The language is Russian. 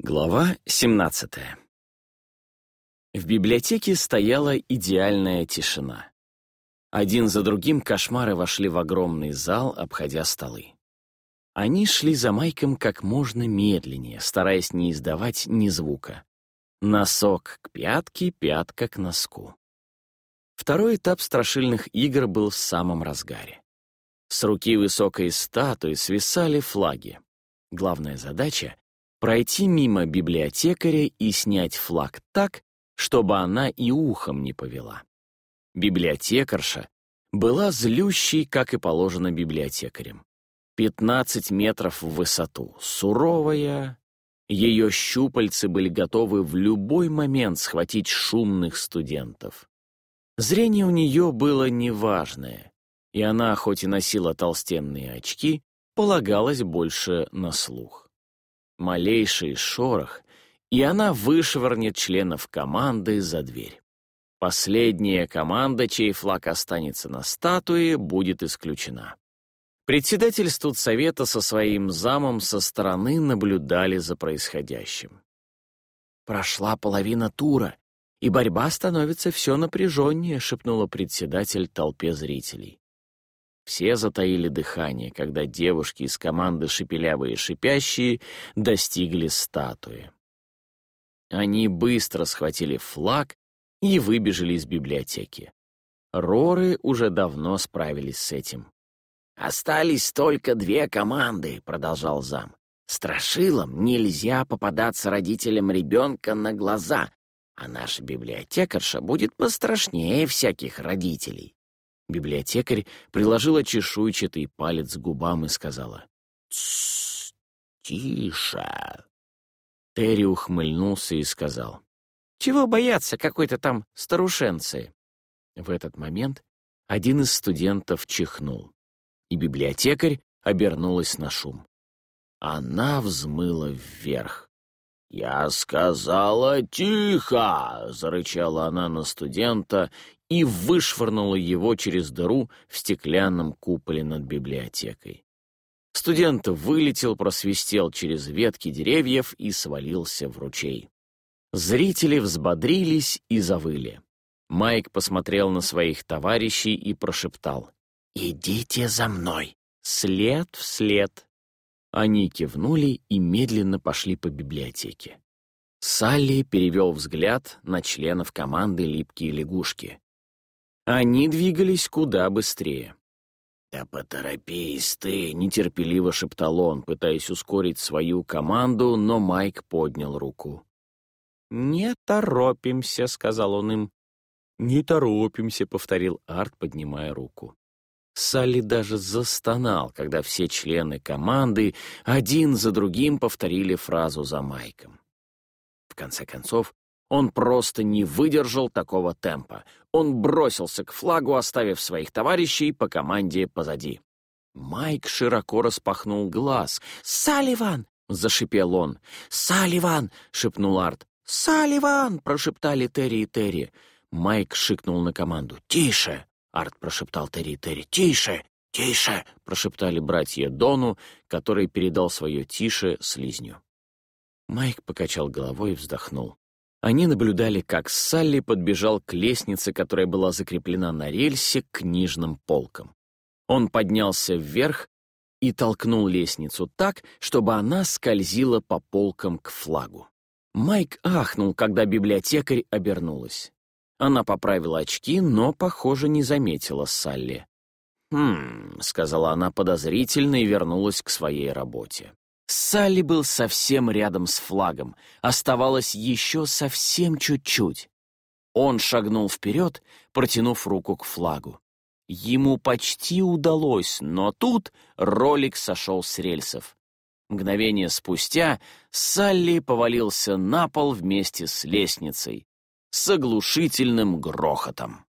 Глава 17 В библиотеке стояла идеальная тишина. Один за другим кошмары вошли в огромный зал, обходя столы. Они шли за Майком как можно медленнее, стараясь не издавать ни звука. Носок к пятке, пятка к носку. Второй этап страшильных игр был в самом разгаре. С руки высокой статуи свисали флаги. Главная задача пройти мимо библиотекаря и снять флаг так, чтобы она и ухом не повела. Библиотекарша была злющей, как и положено библиотекарям. 15 метров в высоту, суровая. Ее щупальцы были готовы в любой момент схватить шумных студентов. Зрение у нее было неважное, и она, хоть и носила толстенные очки, полагалась больше на слух малейший шорох, и она вышвырнет членов команды за дверь. Последняя команда, чей флаг останется на статуе, будет исключена. Председатель студсовета со своим замом со стороны наблюдали за происходящим. «Прошла половина тура, и борьба становится все напряженнее», — шепнула председатель толпе зрителей. Все затаили дыхание, когда девушки из команды «Шепелявые шипящие» достигли статуи. Они быстро схватили флаг и выбежали из библиотеки. Роры уже давно справились с этим. «Остались только две команды», — продолжал зам. «Страшилам нельзя попадаться родителям ребенка на глаза, а наша библиотекарша будет пострашнее всяких родителей». Библиотекарь приложила чешуйчатый палец к губам и сказала «Тссс, тише». Терри ухмыльнулся и сказал «Чего бояться какой-то там старушенцы?» В этот момент один из студентов чихнул, и библиотекарь обернулась на шум. Она взмыла вверх. «Я сказала тихо!» — зарычала она на студента и вышвырнула его через дыру в стеклянном куполе над библиотекой. Студент вылетел, просвистел через ветки деревьев и свалился в ручей. Зрители взбодрились и завыли. Майк посмотрел на своих товарищей и прошептал «Идите за мной! След в след!» Они кивнули и медленно пошли по библиотеке. Салли перевел взгляд на членов команды «Липкие лягушки». Они двигались куда быстрее. «Да поторопись ты!» — нетерпеливо шептал он, пытаясь ускорить свою команду, но Майк поднял руку. «Не торопимся», — сказал он им. «Не торопимся», — повторил Арт, поднимая руку. Салли даже застонал, когда все члены команды один за другим повторили фразу за Майком. В конце концов, он просто не выдержал такого темпа. Он бросился к флагу, оставив своих товарищей по команде позади. Майк широко распахнул глаз. «Салливан!» — зашипел он. «Салливан!» — шепнул Арт. «Салливан!» — прошептали Терри и Терри. Майк шикнул на команду. «Тише!» Арт прошептал Терри Терри. «Тише! Тише!» — прошептали братья Дону, который передал свое «тише» слизню. Майк покачал головой и вздохнул. Они наблюдали, как Салли подбежал к лестнице, которая была закреплена на рельсе к книжным полкам. Он поднялся вверх и толкнул лестницу так, чтобы она скользила по полкам к флагу. Майк ахнул, когда библиотекарь обернулась. Она поправила очки, но, похоже, не заметила Салли. «Хм», — сказала она подозрительно и вернулась к своей работе. Салли был совсем рядом с флагом, оставалось еще совсем чуть-чуть. Он шагнул вперед, протянув руку к флагу. Ему почти удалось, но тут ролик сошел с рельсов. Мгновение спустя Салли повалился на пол вместе с лестницей с оглушительным грохотом.